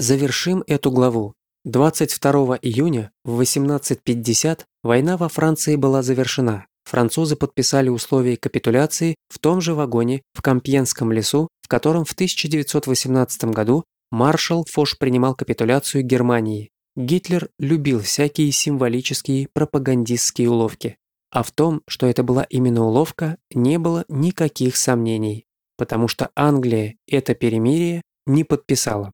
Завершим эту главу. 22 июня в 18.50 война во Франции была завершена. Французы подписали условия капитуляции в том же вагоне в Компьенском лесу, в котором в 1918 году маршал Фош принимал капитуляцию Германии. Гитлер любил всякие символические пропагандистские уловки. А в том, что это была именно уловка, не было никаких сомнений, потому что Англия это перемирие не подписала.